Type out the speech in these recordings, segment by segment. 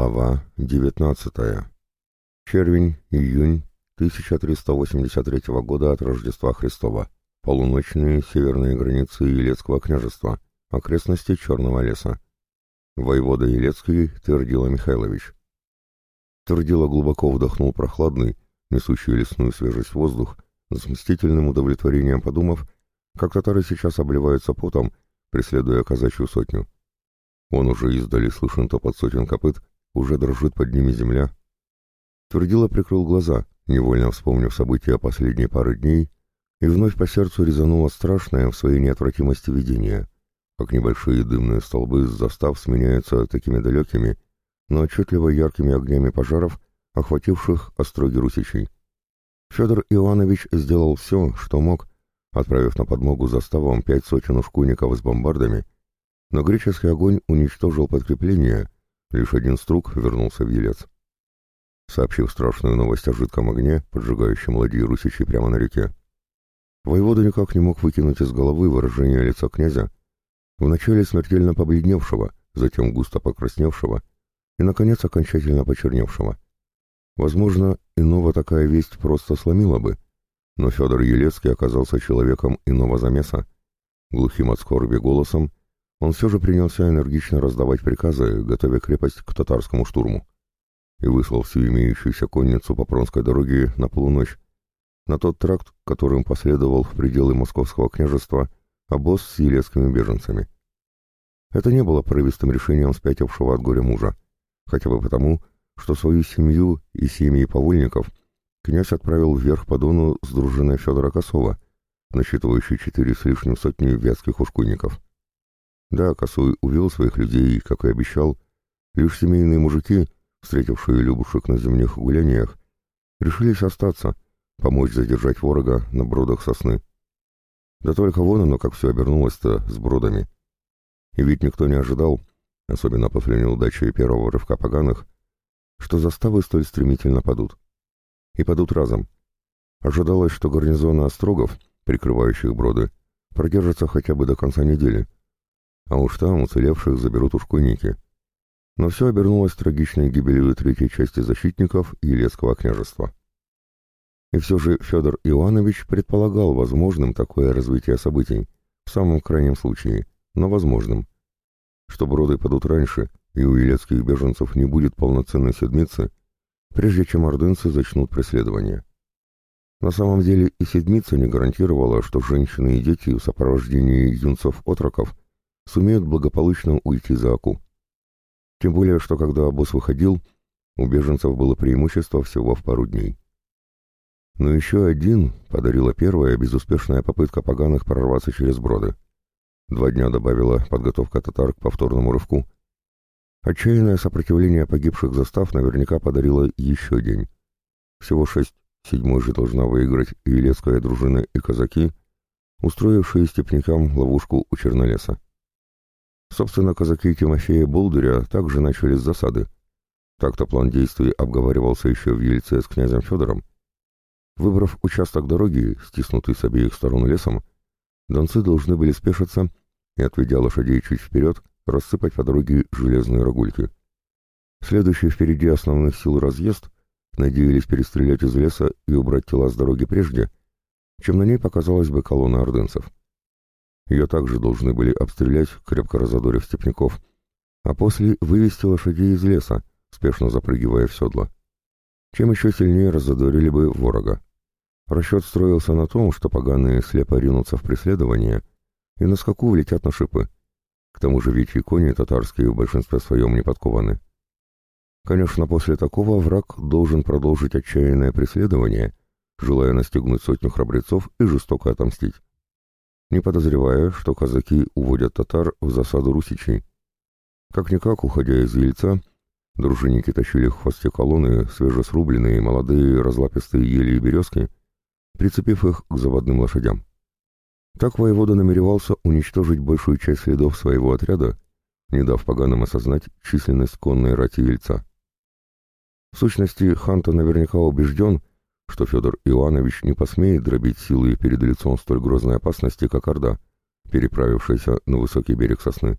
Глава 19. Червень, июнь 1383 года от Рождества Христова. Полуночные северные границы Елецкого княжества. Окрестности Черного леса. Воевода Елецкий Твердила Михайлович. Твердила глубоко вдохнул прохладный, несущий лесную свежесть воздух, с мстительным удовлетворением подумав, как татары сейчас обливаются потом, преследуя казачью сотню. Он уже издали слышен топот сотен копыт, уже дрожит под ними земля. Твердило прикрыл глаза, невольно вспомнив события последней пары дней, и вновь по сердцу резануло страшное в своей неотвратимости видение, как небольшие дымные столбы с застав сменяются такими далекими, но отчетливо яркими огнями пожаров, охвативших остроги русичей. Федор Иванович сделал все, что мог, отправив на подмогу заставам пять сотен ушкуйников с бомбардами, но греческий огонь уничтожил подкрепление — Лишь один струк вернулся в Елец. Сообщив страшную новость о жидком огне, поджигающем ладьи русичей прямо на реке, воевода никак не мог выкинуть из головы выражение лица князя, вначале смертельно побледневшего, затем густо покрасневшего и, наконец, окончательно почерневшего. Возможно, иного такая весть просто сломила бы, но Федор Елецкий оказался человеком иного замеса, глухим от скорби голосом он все же принялся энергично раздавать приказы, готовя крепость к татарскому штурму, и выслал всю имеющуюся конницу по Пронской дороге на полуночь, на тот тракт, которым последовал в пределы Московского княжества обоз с елецкими беженцами. Это не было порывистым решением спятившего от горя мужа, хотя бы потому, что свою семью и семьи повольников князь отправил вверх по Дону с дружиной Федора Косова, насчитывающей четыре с лишним сотни вятских ушкуйников. Да, Косой увел своих людей, как и обещал. Лишь семейные мужики, встретившие Любушек на зимних гуляниях, решились остаться, помочь задержать ворога на бродах сосны. Да только вон оно, как все обернулось-то с бродами. И ведь никто не ожидал, особенно после неудачи первого рывка поганых, что заставы столь стремительно падут. И падут разом. Ожидалось, что гарнизоны острогов, прикрывающих броды, продержатся хотя бы до конца недели — а уж там уцелевших заберут ушкуйники. Но все обернулось трагичной гибелью третьей части защитников Елецкого княжества. И все же Федор Иванович предполагал возможным такое развитие событий, в самом крайнем случае, но возможным. Что броды падут раньше, и у елецких беженцев не будет полноценной седмицы, прежде чем ордынцы зачнут преследование. На самом деле и седмица не гарантировала, что женщины и дети в сопровождении юнцов-отроков сумеют благополучно уйти за Аку. Тем более, что когда обоз выходил, у беженцев было преимущество всего в пару дней. Но еще один подарила первая безуспешная попытка поганых прорваться через броды. Два дня добавила подготовка татар к повторному рывку. Отчаянное сопротивление погибших застав наверняка подарило еще день. Всего шесть, седьмой же должна выиграть и Елецкая дружина, и казаки, устроившие степнякам ловушку у Чернолеса. Собственно, казаки Тимофея Болдыря также начали с засады. Так-то план действий обговаривался еще в Ельце с князем Федором. Выбрав участок дороги, стиснутый с обеих сторон лесом, донцы должны были спешиться и, отведя лошадей чуть вперед, рассыпать по дороге железные рогульки. Следующий впереди основных сил разъезд надеялись перестрелять из леса и убрать тела с дороги прежде, чем на ней показалась бы колонна ордынцев. Ее также должны были обстрелять, крепко разодорив степняков, а после вывести лошадей из леса, спешно запрыгивая в седло. Чем еще сильнее разодорили бы ворога. Расчет строился на том, что поганые слепо ринутся в преследование и на скаку влетят на шипы. К тому же ведь и кони татарские в большинстве своем не подкованы. Конечно, после такого враг должен продолжить отчаянное преследование, желая настигнуть сотню храбрецов и жестоко отомстить не подозревая, что казаки уводят татар в засаду русичей. Как-никак, уходя из Ельца, дружинники тащили в хвосте колонны свежесрубленные молодые разлапистые ели и березки, прицепив их к заводным лошадям. Так воевода намеревался уничтожить большую часть следов своего отряда, не дав поганым осознать численность конной рати Ельца. В сущности, Ханта наверняка убежден, что Федор Иванович не посмеет дробить силы перед лицом столь грозной опасности, как Орда, переправившаяся на высокий берег сосны.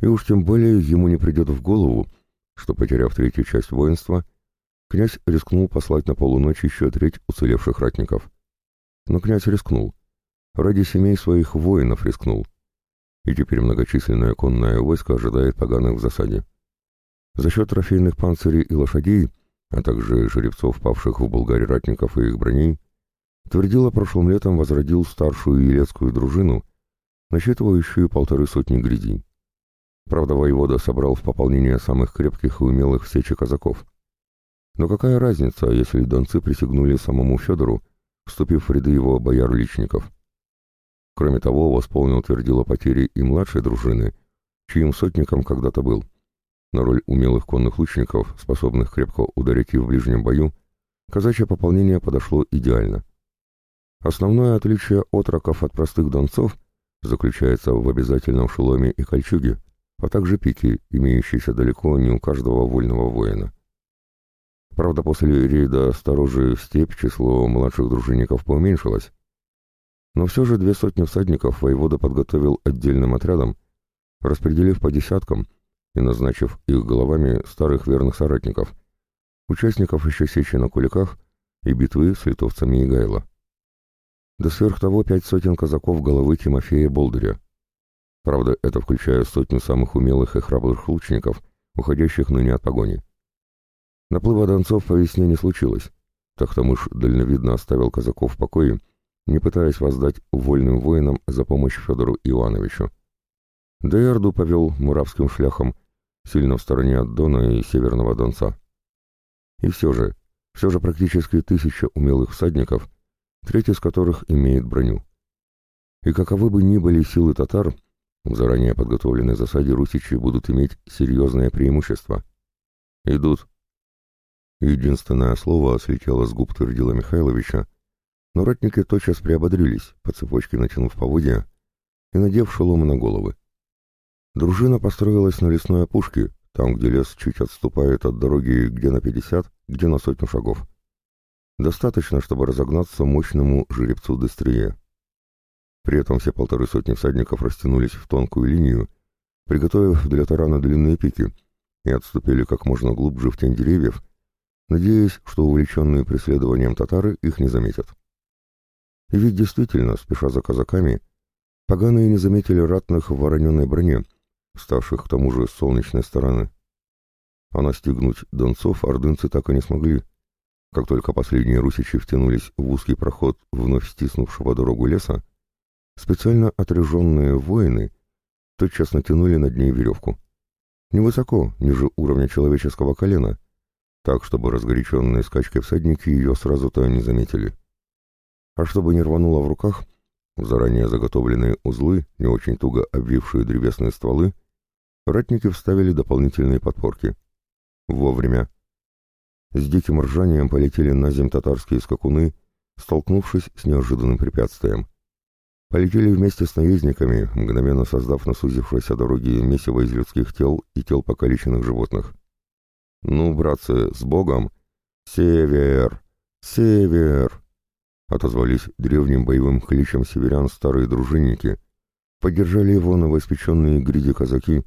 И уж тем более ему не придет в голову что, потеряв третью часть воинства, князь рискнул послать на полуночь еще треть уцелевших ратников. Но князь рискнул. Ради семей своих воинов рискнул. И теперь многочисленное конное войско ожидает поганых в засаде. За счет трофейных панцирей и лошадей, а также жеребцов, павших в Болгарии ратников и их броней, Твердила прошлым летом возродил старшую елецкую дружину, насчитывающую полторы сотни грядей. Правда, воевода собрал в пополнение самых крепких и умелых в казаков. Но какая разница, если донцы присягнули самому Федору, вступив в ряды его бояр-личников? Кроме того, восполнил твердило потери и младшей дружины, чьим сотником когда-то был. На роль умелых конных лучников, способных крепко ударить и в ближнем бою, казачье пополнение подошло идеально. Основное отличие отроков от простых донцов заключается в обязательном шеломе и кольчуге, а также пике, имеющейся далеко не у каждого вольного воина. Правда, после рейда сторожи в степь число младших дружинников поуменьшилось, но все же две сотни всадников воевода подготовил отдельным отрядом, распределив по десяткам и назначив их головами старых верных соратников, участников еще сечи на куликах и битвы с литовцами Игайла. Да сверх того пять сотен казаков головы Тимофея Болдыря. Правда, это включая сотню самых умелых и храбрых лучников, уходящих ныне от погони. Наплыва донцов по весне не случилось. Тахтамыш дальновидно оставил казаков в покое, не пытаясь воздать вольным воинам за помощь Федору Ивановичу. Да и Орду повел муравским шляхом, сильно в стороне от Дона и Северного Донца. И все же, все же практически тысяча умелых всадников, треть из которых имеет броню. И каковы бы ни были силы татар, в заранее подготовленной засаде русичи будут иметь серьезное преимущество. «Идут». Единственное слово слетело с губ Твердила Михайловича, но ратники тотчас приободрились, по цепочке натянув поводья и надев шеломы на головы. Дружина построилась на лесной опушке, там, где лес чуть отступает от дороги где на пятьдесят, где на сотню шагов. Достаточно, чтобы разогнаться мощному жеребцу Дестрие. При этом все полторы сотни всадников растянулись в тонкую линию, приготовив для тарана длинные пики, и отступили как можно глубже в тень деревьев, надеясь, что увлеченные преследованием татары их не заметят. И ведь действительно, спеша за казаками, поганые не заметили ратных в вороненой броне, ставших к тому же с солнечной стороны. А настигнуть донцов ордынцы так и не смогли. Как только последние русичи втянулись в узкий проход вновь стиснувшего дорогу леса, Специально отряженные воины тотчас натянули над ней веревку. Невысоко, ниже уровня человеческого колена, так, чтобы разгоряченные скачки всадники ее сразу-то не заметили. А чтобы не рвануло в руках, заранее заготовленные узлы, не очень туго обвившие древесные стволы, ратники вставили дополнительные подпорки. Вовремя. С диким ржанием полетели на земь татарские скакуны, столкнувшись с неожиданным препятствием полетели вместе с наездниками, мгновенно создав на сузившейся дороге месиво из людских тел и тел покалеченных животных. «Ну, братцы, с Богом! Север! Север!» Отозвались древним боевым кличем северян старые дружинники, поддержали его новоиспеченные гриди казаки,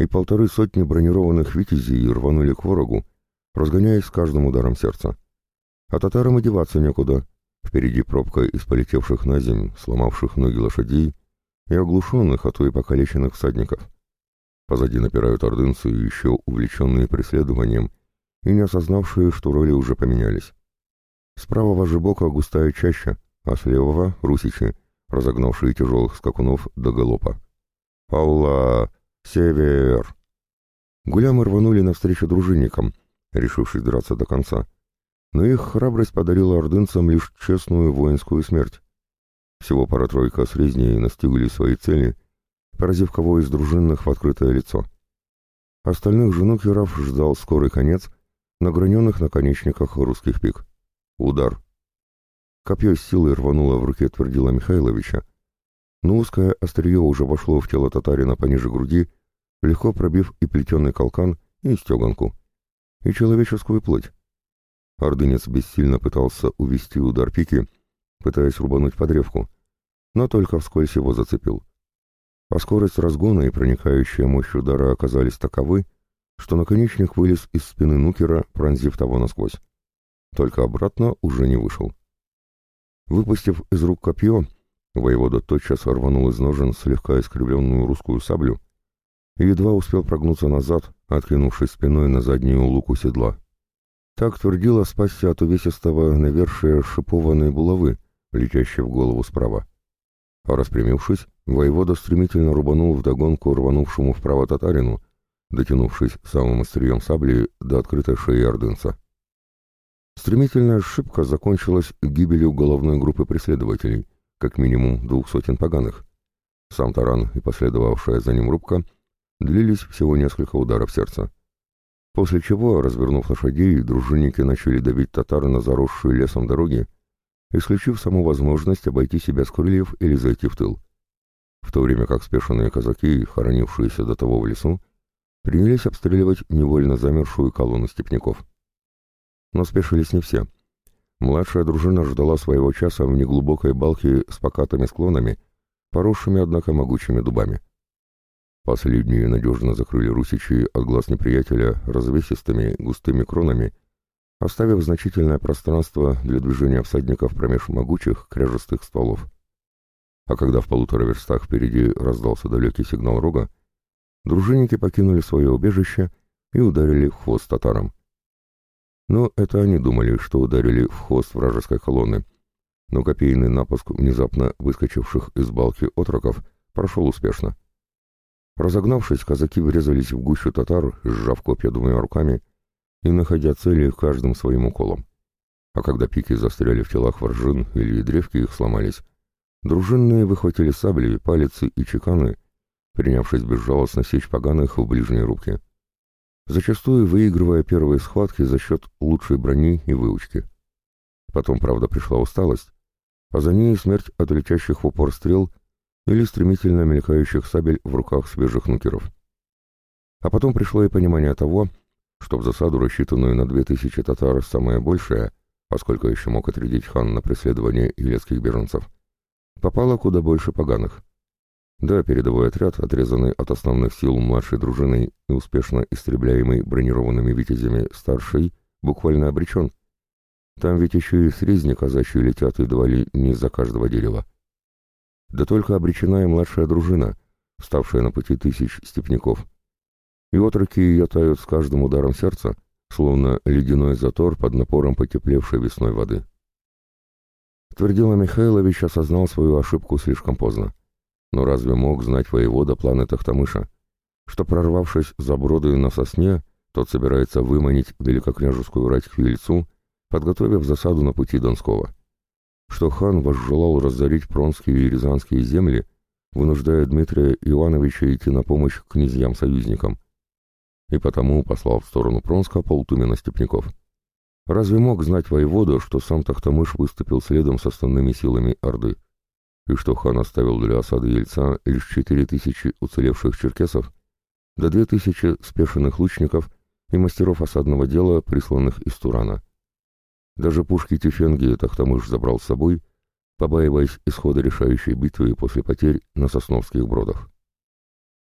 и полторы сотни бронированных витязей рванули к ворогу, разгоняясь с каждым ударом сердца. А татарам одеваться некуда — Впереди пробка из полетевших на землю, сломавших ноги лошадей и оглушенных, а то и покалеченных всадников. Позади напирают ордынцы, еще увлеченные преследованием и не осознавшие, что роли уже поменялись. С правого же бока густая чаща, а с левого — русичи, разогнавшие тяжелых скакунов до галопа. «Алла! Север!» Гулямы рванули навстречу дружинникам, решившись драться до конца но их храбрость подарила ордынцам лишь честную воинскую смерть. Всего пара-тройка срезней настигли свои цели, поразив кого из дружинных в открытое лицо. Остальных женукеров ждал скорый конец на граненых наконечниках русских пик. Удар. Копье с силой рвануло в руке Твердила Михайловича, но узкое острие уже вошло в тело татарина пониже груди, легко пробив и плетеный колкан, и стеганку, и человеческую плоть. Ордынец бессильно пытался увести удар пики, пытаясь рубануть под древку, но только вскользь его зацепил. А скорость разгона и проникающая мощь удара оказались таковы, что наконечник вылез из спины нукера, пронзив того насквозь. Только обратно уже не вышел. Выпустив из рук копье, воевода тотчас рванул из ножен слегка искривленную русскую саблю и едва успел прогнуться назад, откинувшись спиной на заднюю луку седла. Так твердила спасся от увесистого навершия шипованной булавы, летящей в голову справа. Распрямившись, воевода стремительно рубанул вдогонку рванувшему вправо татарину, дотянувшись самым острием сабли до открытой шеи ордынца. Стремительная ошибка закончилась гибелью головной группы преследователей, как минимум двух сотен поганых. Сам таран и последовавшая за ним рубка длились всего несколько ударов сердца. После чего, развернув лошадей, дружинники начали давить татар на заросшие лесом дороги, исключив саму возможность обойти себя с крыльев или зайти в тыл. В то время как спешенные казаки, хоронившиеся до того в лесу, принялись обстреливать невольно замершую колонну степняков. Но спешились не все. Младшая дружина ждала своего часа в неглубокой балке с покатыми склонами, поросшими, однако, могучими дубами. Последние надежно закрыли русичи от глаз неприятеля развесистыми густыми кронами, оставив значительное пространство для движения всадников промеж могучих кряжестых стволов. А когда в полутора верстах впереди раздался далекий сигнал рога, дружинники покинули свое убежище и ударили в хвост татарам. Но это они думали, что ударили в хвост вражеской колонны, но копейный напуск внезапно выскочивших из балки отроков прошел успешно. Разогнавшись, казаки врезались в гущу татар, сжав копья двумя руками и находя цели каждым своим уколом. А когда пики застряли в телах воржин или древки их сломались, дружинные выхватили сабли, палицы и чеканы, принявшись безжалостно сечь поганых в ближней рубке. Зачастую выигрывая первые схватки за счет лучшей брони и выучки. Потом, правда, пришла усталость, а за ней смерть от летящих в упор стрел или стремительно мелькающих сабель в руках свежих нукеров. А потом пришло и понимание того, что в засаду, рассчитанную на две тысячи татар, самое большее, поскольку еще мог отрядить хан на преследование елецких беженцев, попало куда больше поганых. Да, передовой отряд, отрезанный от основных сил младшей дружиной и успешно истребляемый бронированными витязями старший, буквально обречен. Там ведь еще и срезни казачьи летят едва ли не за каждого дерева. Да только обречена и младшая дружина, вставшая на пути тысяч степняков и отроки ее тают с каждым ударом сердца, словно ледяной затор под напором потеплевшей весной воды. Твердила Михайлович осознал свою ошибку слишком поздно. Но разве мог знать воевода планы Тахтамыша, что, прорвавшись за броды на сосне, тот собирается выманить великокняжескую рать к Вильцу, подготовив засаду на пути Донского? Что хан возжелал разорить пронские и рязанские земли, вынуждая Дмитрия Ивановича идти на помощь князьям-союзникам, и потому послал в сторону Пронска полтумена степняков. Разве мог знать воевода, что сам Тахтамыш выступил следом с основными силами Орды, и что хан оставил для осады Ельца лишь четыре тысячи уцелевших черкесов, до две тысячи спешенных лучников и мастеров осадного дела, присланных из Турана. Даже пушки Тюфенги Тахтамыш забрал с собой, побаиваясь исхода решающей битвы после потерь на Сосновских бродах.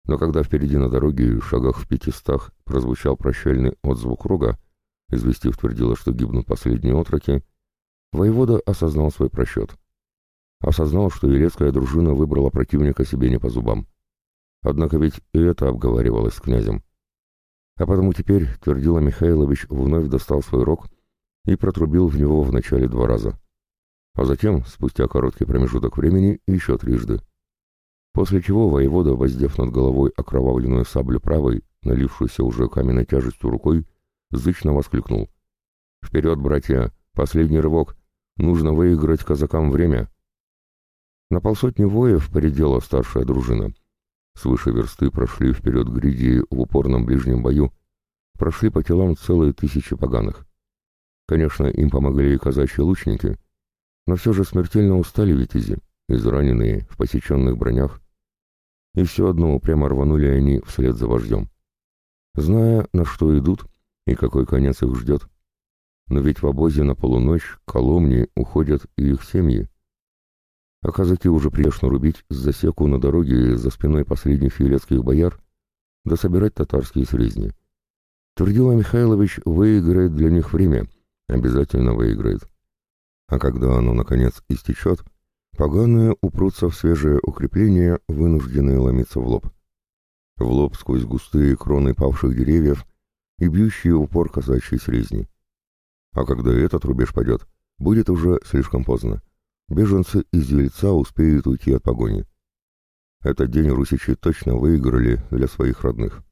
Но когда впереди на дороге, в шагах в пятистах, прозвучал прощальный отзвук рога, известив твердило, что гибнут последние отроки, воевода осознал свой просчет. Осознал, что елецкая дружина выбрала противника себе не по зубам. Однако ведь и это обговаривалось с князем. А потому теперь, твердила Михайлович, вновь достал свой рог и протрубил в него вначале два раза. А затем, спустя короткий промежуток времени, еще трижды. После чего воевода, воздев над головой окровавленную саблю правой, налившуюся уже каменной тяжестью рукой, зычно воскликнул. «Вперед, братья! Последний рывок! Нужно выиграть казакам время!» На полсотни воев поредела старшая дружина. Свыше версты прошли вперед гриди в упорном ближнем бою, прошли по телам целые тысячи поганых. Конечно, им помогли и казачьи лучники, но все же смертельно устали витязи, израненные, в посеченных бронях, и все одно упрямо рванули они вслед за вождем. Зная, на что идут и какой конец их ждет. Но ведь в обозе на полуночь к Коломне уходят и их семьи. А казаки уже приешно рубить засеку на дороге за спиной последних елецких бояр, да собирать татарские срезни. Твердила Михайлович выиграет для них время, обязательно выиграет. А когда оно, наконец, истечет, поганые упрутся в свежее укрепление, вынужденные ломиться в лоб. В лоб сквозь густые кроны павших деревьев и бьющие упор казачьей срезни. А когда этот рубеж падет, будет уже слишком поздно. Беженцы из Ельца успеют уйти от погони. Этот день русичи точно выиграли для своих родных.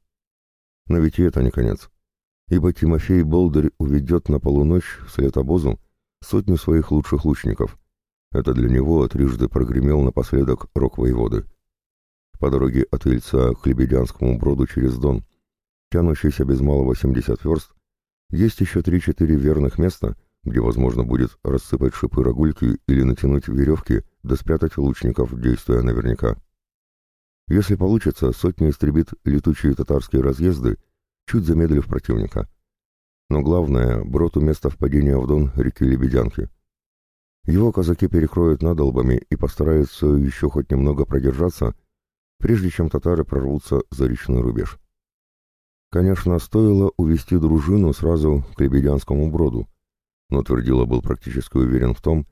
Но ведь и это не конец. Ибо Тимофей Болдырь уведет на полуночь вслед обозу сотню своих лучших лучников. Это для него трижды прогремел напоследок рок воеводы. По дороге от Ильца к Лебедянскому броду через Дон, тянущийся без малого 70 верст, есть еще 3-4 верных места, где возможно будет рассыпать шипы рогульки или натянуть веревки, да спрятать лучников, действуя наверняка. Если получится, сотня истребит летучие татарские разъезды, чуть замедлив противника. Но главное, брод у места впадения в дон реки Лебедянки. Его казаки перекроют надолбами и постараются еще хоть немного продержаться, прежде чем татары прорвутся за речной рубеж. Конечно, стоило увести дружину сразу к Лебедянскому броду, но Твердила был практически уверен в том,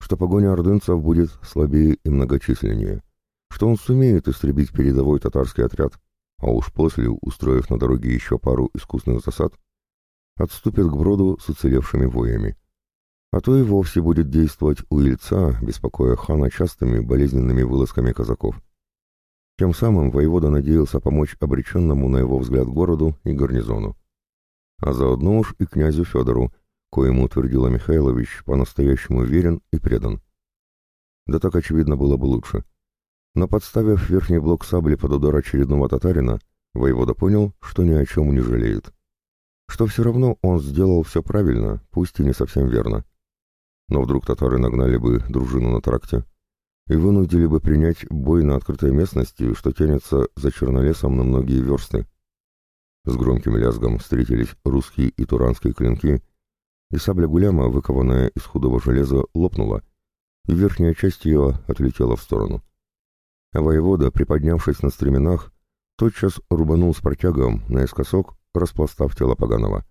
что погоня ордынцев будет слабее и многочисленнее, что он сумеет истребить передовой татарский отряд, а уж после, устроив на дороге еще пару искусных засад, отступит к броду с уцелевшими воями. А то и вовсе будет действовать у Ильца, беспокоя хана частыми болезненными вылазками казаков. Тем самым воевода надеялся помочь обреченному на его взгляд городу и гарнизону. А заодно уж и князю Федору, коему утвердила Михайлович, по-настоящему верен и предан. Да так очевидно было бы лучше. Но подставив верхний блок сабли под удар очередного татарина, воевода понял, что ни о чем не жалеет что все равно он сделал все правильно, пусть и не совсем верно. Но вдруг татары нагнали бы дружину на тракте и вынудили бы принять бой на открытой местности, что тянется за чернолесом на многие версты. С громким лязгом встретились русские и туранские клинки, и сабля гуляма, выкованная из худого железа, лопнула, и верхняя часть ее отлетела в сторону. А воевода, приподнявшись на стременах, тотчас рубанул с протягом наискосок распластав тело поганого.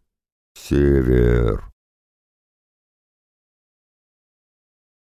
«Север!»